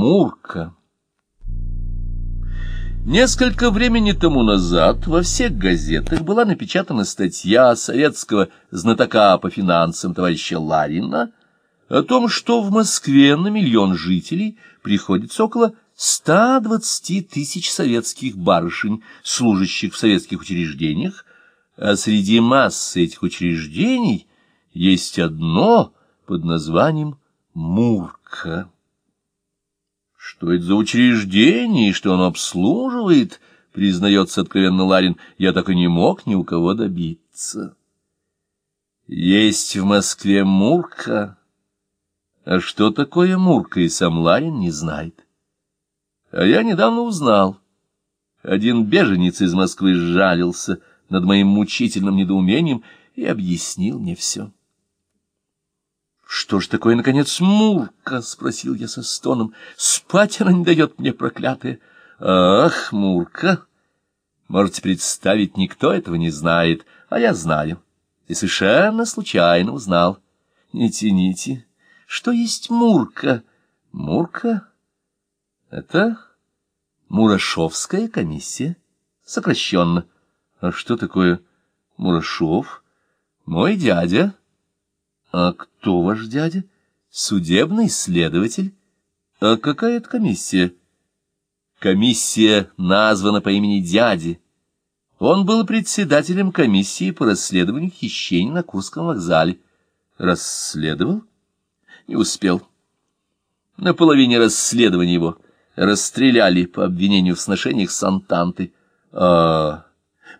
Мурка. Несколько времени тому назад во всех газетах была напечатана статья советского знатока по финансам товарища Ларина о том, что в Москве на миллион жителей приходится около 120 тысяч советских барышень, служащих в советских учреждениях, а среди массы этих учреждений есть одно под названием «Мурка». Что это за учреждение и что оно обслуживает, признается откровенно Ларин, я так и не мог ни у кого добиться. Есть в Москве Мурка, а что такое Мурка и сам Ларин не знает. А я недавно узнал. Один беженец из Москвы сжалился над моим мучительным недоумением и объяснил мне все. «Что ж такое, наконец, Мурка?» — спросил я со стоном. «Спать она не дает мне, проклятая». «Ах, Мурка!» Можете представить, никто этого не знает, а я знаю. И совершенно случайно узнал. Не тяните. Что есть Мурка? Мурка? Это Мурашовская комиссия. Сокращенно. А что такое Мурашов? Мой дядя. А кто ваш дядя? Судебный следователь. А какая это комиссия? Комиссия названа по имени дяди. Он был председателем комиссии по расследованию хищений на Курском вокзале. Расследовал? Не успел. На половине расследования его расстреляли по обвинению в сношениях с Антантой. А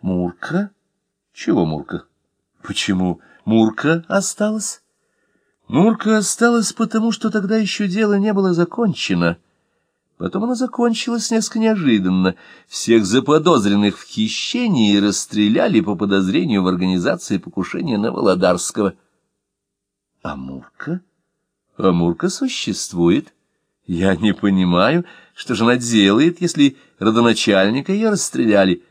Мурка? Чего Мурка? Почему Мурка осталась? Мурка осталась потому, что тогда еще дело не было закончено. Потом оно закончилось несколько неожиданно. Всех заподозренных в хищении расстреляли по подозрению в организации покушения на Володарского. А Мурка? А Мурка существует. Я не понимаю, что же она делает, если родоначальника ее расстреляли.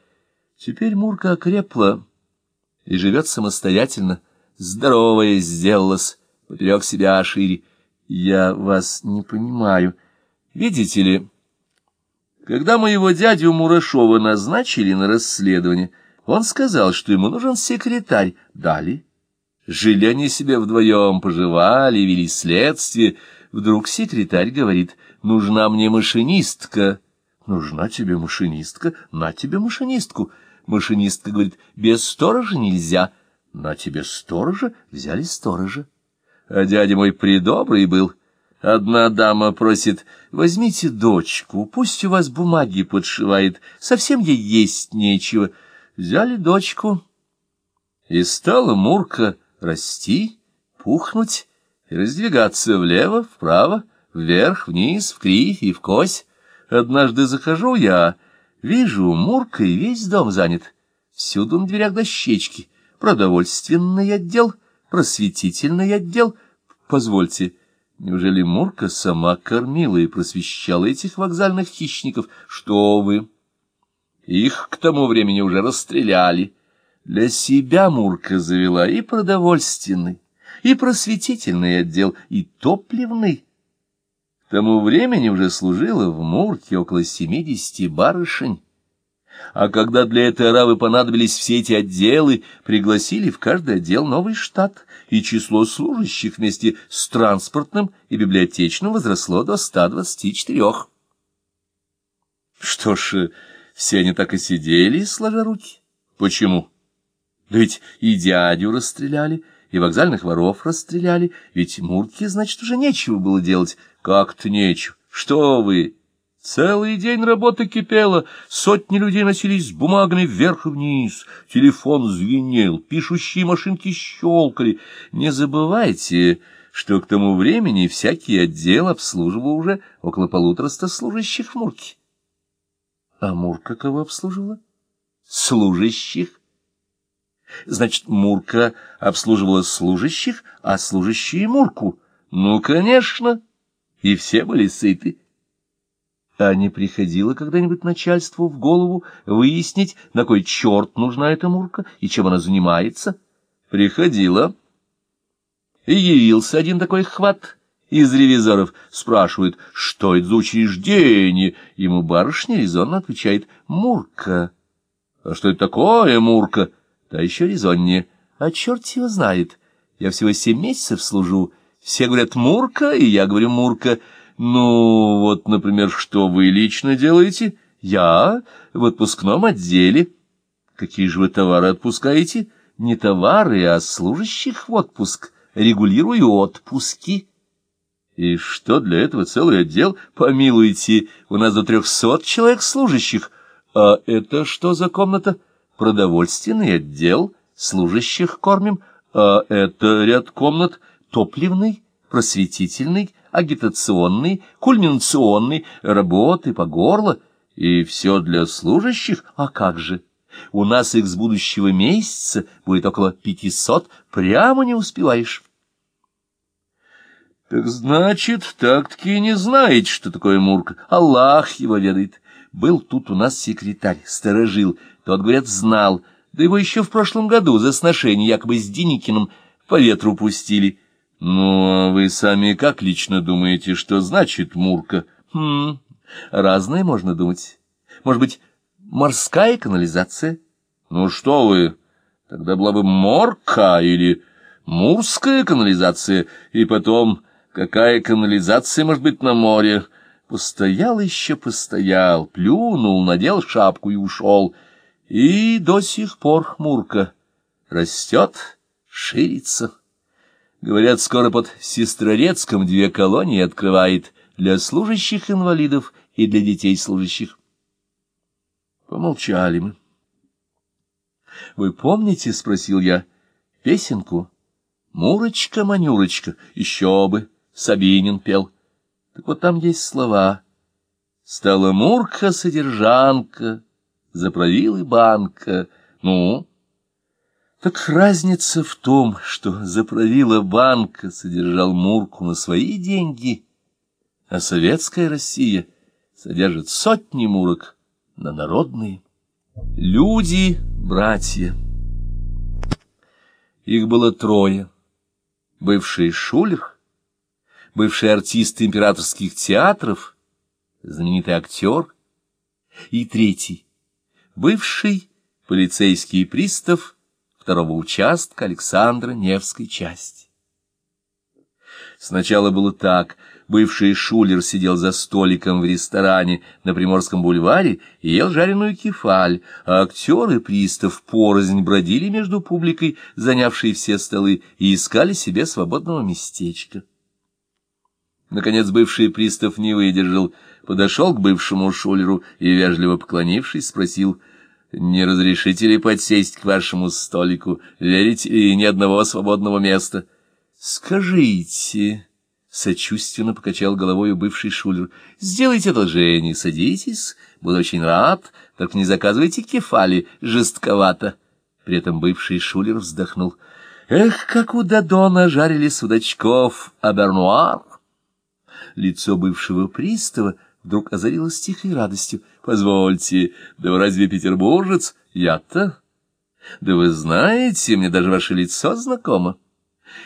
Теперь Мурка окрепла и живет самостоятельно, здоровая сделалась поперек себя шире. Я вас не понимаю. Видите ли, когда моего дядю Мурашова назначили на расследование, он сказал, что ему нужен секретарь. Дали. Жили они себе вдвоем, поживали, вели следствие. Вдруг секретарь говорит, нужна мне машинистка. Нужна тебе машинистка, на тебе машинистку. Машинистка говорит, без сторожа нельзя. На тебе сторожа, взяли сторожа. А дядя мой придобрый был. Одна дама просит, возьмите дочку, пусть у вас бумаги подшивает, совсем ей есть нечего. Взяли дочку, и стала Мурка расти, пухнуть и раздвигаться влево, вправо, вверх, вниз, в кривь и в кось. Однажды захожу я, вижу, Мурка и весь дом занят. Всюду на дверях дощечки, продовольственный отдел — просветительный отдел. Позвольте, неужели Мурка сама кормила и просвещала этих вокзальных хищников? Что вы? Их к тому времени уже расстреляли. Для себя Мурка завела и продовольственный, и просветительный отдел, и топливный. К тому времени уже служило в Мурке около семидесяти барышень. А когда для этой аравы понадобились все эти отделы, пригласили в каждый отдел новый штат, и число служащих вместе с транспортным и библиотечным возросло до 124. Что ж, все они так и сидели, сложа руки. Почему? Да ведь и дядю расстреляли, и вокзальных воров расстреляли, ведь Мурке, значит, уже нечего было делать. Как-то нечего. Что вы... Целый день работа кипела, сотни людей носились с бумагами вверх и вниз, телефон звенел, пишущие машинки щелкали. Не забывайте, что к тому времени всякий отдел обслуживал уже около полутораста служащих в Мурке. А Мурка кого обслуживала? Служащих. Значит, Мурка обслуживала служащих, а служащие Мурку. Ну, конечно, и все были сыты. А не приходило когда-нибудь начальству в голову выяснить, на кой черт нужна эта Мурка и чем она занимается? Приходило. И явился один такой хват, из ревизоров спрашивают, что это за учреждение. Ему барышня резонно отвечает «Мурка». А что это такое, Мурка? Да еще резоннее. А черт его знает. Я всего семь месяцев служу. Все говорят «Мурка», и я говорю «Мурка». Ну, вот, например, что вы лично делаете? Я в отпускном отделе. Какие же вы товары отпускаете? Не товары, а служащих в отпуск. Регулирую отпуски. И что для этого целый отдел? Помилуйте, у нас до трехсот человек служащих. А это что за комната? Продовольственный отдел, служащих кормим. А это ряд комнат топливный, просветительный, агитационный, кульминационный, работы по горло. И все для служащих? А как же? У нас их с будущего месяца будет около пятисот, прямо не успеваешь. Так значит, так-таки не знаете, что такое Мурка. Аллах его ведает. Был тут у нас секретарь, сторожил. Тот, говорят, знал. Да его еще в прошлом году за сношение якобы с Деникиным по ветру пустили. Ну, а вы сами как лично думаете, что значит Мурка? Хм, разное можно думать. Может быть, морская канализация? Ну что вы, тогда была бы морка или мурская канализация, и потом... Какая канализация может быть на море? Постоял еще, постоял, плюнул, надел шапку и ушел. И до сих пор Мурка растет, ширится. Говорят, скоро под Сестрорецком две колонии открывает для служащих инвалидов и для детей служащих. Помолчали мы. — Вы помните, — спросил я, — песенку? Мурочка-манюрочка, еще бы. Сабинин пел. Так вот там есть слова. Стала Мурка-содержанка, заправил и банка. Ну, так разница в том, что заправила банка, содержал Мурку на свои деньги, а советская Россия содержит сотни Мурок на народные. Люди, братья. Их было трое. Бывший Шулер, бывший артист императорских театров, знаменитый актер, и третий, бывший полицейский пристав второго участка Александра Невской части. Сначала было так. Бывший шулер сидел за столиком в ресторане на Приморском бульваре и ел жареную кефаль, а актер и пристав порознь бродили между публикой, занявшей все столы, и искали себе свободного местечка. Наконец бывший пристав не выдержал, подошел к бывшему шулеру и, вежливо поклонившись, спросил, «Не разрешите ли подсесть к вашему столику? Верите ли ни одного свободного места?» «Скажите...» — сочувственно покачал головой бывший шулер. — Сделайте одолжение, садитесь, буду очень рад, только не заказывайте кефали, жестковато. При этом бывший шулер вздохнул. — Эх, как у Дадона жарили судачков, абернуар! Лицо бывшего пристава вдруг озарилось тихой радостью. — Позвольте, да вы разве петербуржец? Я-то? Да вы знаете, мне даже ваше лицо знакомо.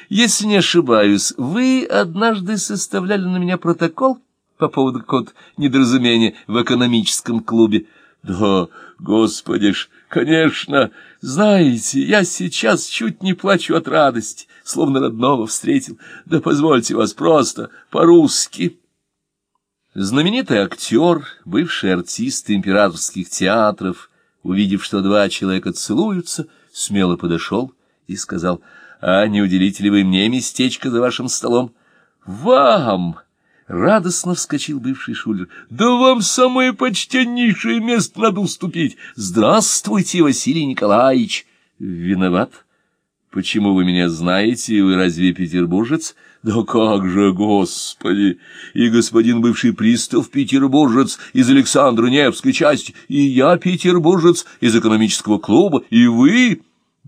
Если не ошибаюсь, вы однажды составляли на меня протокол по поводу какого-то недоразумения в экономическом клубе. Да, господи ж, конечно, знаете, я сейчас чуть не плачу от радости, словно родного встретил. Да позвольте вас просто по-русски. Знаменитый актер, бывший артист императорских театров, увидев, что два человека целуются, смело подошел и сказал — а не уделите ли вы мне местечко за вашим столом? Вам! Радостно вскочил бывший шулер. Да вам самое почтеннейшее место надо уступить. Здравствуйте, Василий Николаевич. Виноват. Почему вы меня знаете? Вы разве петербуржец? Да как же, господи! И господин бывший пристав петербуржец из Александра Невской части, и я петербуржец из экономического клуба, и вы...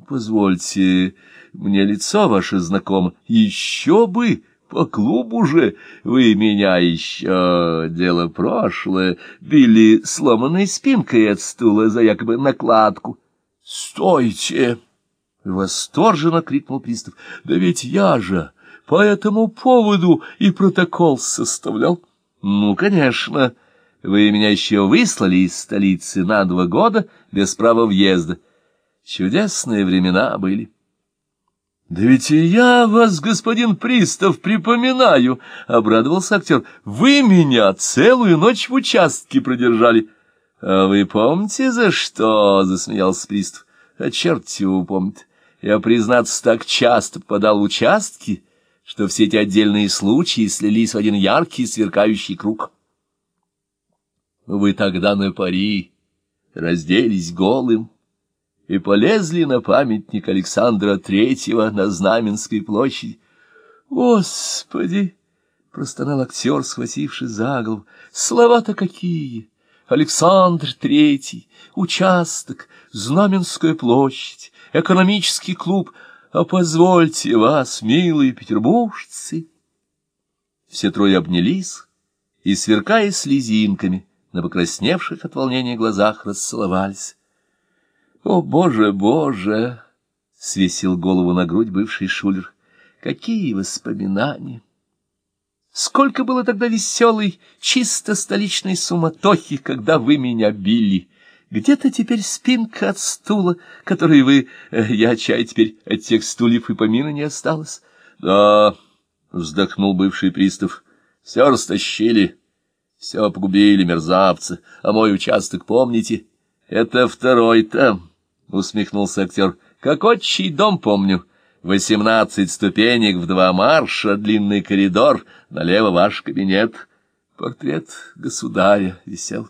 Позвольте, мне лицо ваше знакомо. Еще бы! По клубу же вы меня еще, дело прошлое, били сломанной спинкой от стула за якобы накладку. «Стойте!» — восторженно крикнул пристав. «Да ведь я же по этому поводу и протокол составлял. Ну, конечно, вы меня еще выслали из столицы на два года без права въезда. Чудесные времена были. — Да ведь и я вас, господин Пристав, припоминаю, — обрадовался актер. — Вы меня целую ночь в участке продержали. — А вы помните, за что? — засмеялся Пристав. — А черт его помнит. Я, признаться, так часто попадал в участки, что все эти отдельные случаи слились в один яркий сверкающий круг. Вы тогда на пари разделись голым, и полезли на памятник Александра Третьего на Знаменской площади. «Господи!» — простонал актер, схватившись за голову. «Слова-то какие! Александр Третий, участок, Знаменская площадь, экономический клуб. А позвольте вас, милые петербуржцы!» Все трое обнялись и, сверкая слезинками, на покрасневших от волнения глазах расцеловались. «О, Боже, Боже!» — свесил голову на грудь бывший шулер. «Какие воспоминания!» Сколько было тогда веселой, чисто столичной суматохи, когда вы меня били! Где-то теперь спинка от стула, который вы... Э, я чай теперь от тех стульев и помина не осталось. — Да, — вздохнул бывший пристав, — все растащили, все погубили мерзавцы, а мой участок помните? Это второй там. — усмехнулся актер. — Как отчий дом помню. Восемнадцать ступенек в два марша, длинный коридор, налево ваш кабинет. Портрет государя висел.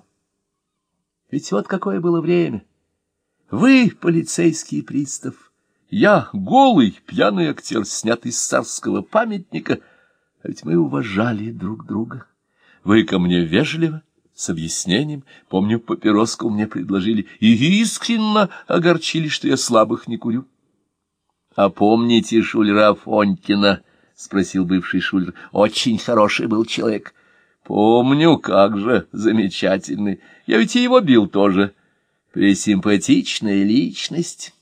Ведь вот какое было время. Вы, полицейский пристав, я, голый, пьяный актер, снятый с царского памятника, а ведь мы уважали друг друга. Вы ко мне вежливо, с объяснением. Помню, папироску мне предложили, и искренно огорчили, что я слабых не курю. — А помните Шулера Фонькина? — спросил бывший Шулер. — Очень хороший был человек. — Помню, как же, замечательный. Я ведь и его бил тоже. Пресимпатичная личность.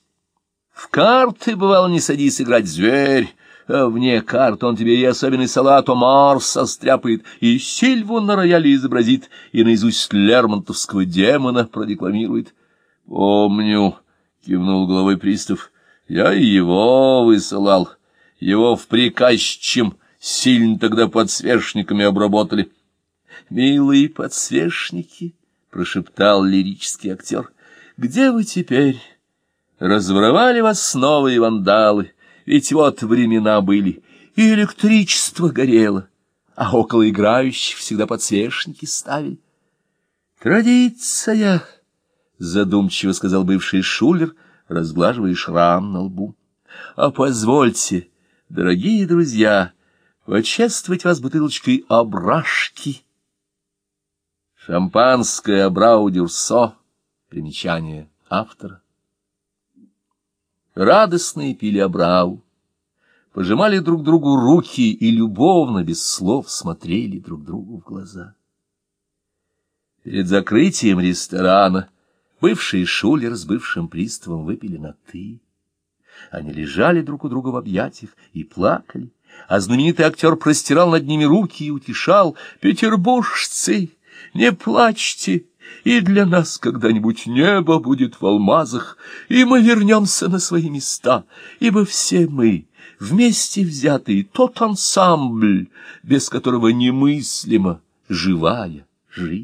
В карты, бывало, не садись играть зверь, а вне карт он тебе и особенный салат омар состряпает, и сильву на рояле изобразит, и наизусть лермонтовского демона продекламирует. — Помню, — кивнул головой пристав, — я и его высылал. Его в приказчим сильно тогда подсвечниками обработали. — Милые подсвечники, — прошептал лирический актер, — где вы теперь? Разворовали вас снова и вандалы. Ведь вот времена были, и электричество горело, а около играющих всегда подсвечники ставили. «Традиция!» — задумчиво сказал бывший шулер, разглаживая шрам на лбу. «А позвольте, дорогие друзья, почествовать вас бутылочкой обрашки». Шампанское Абрау-Дюрсо. Примечание автора радостные пили обрау, пожимали друг другу руки и любовно, без слов, смотрели друг другу в глаза. Перед закрытием ресторана бывший шулер с бывшим приставом выпили на «ты». Они лежали друг у друга в объятиях и плакали, а знаменитый актер простирал над ними руки и утешал «Петербуржцы, не плачьте!» и для нас когда-нибудь небо будет в алмазах, и мы вернемся на свои места, ибо все мы, вместе взятые, тот ансамбль, без которого немыслима живая жизнь.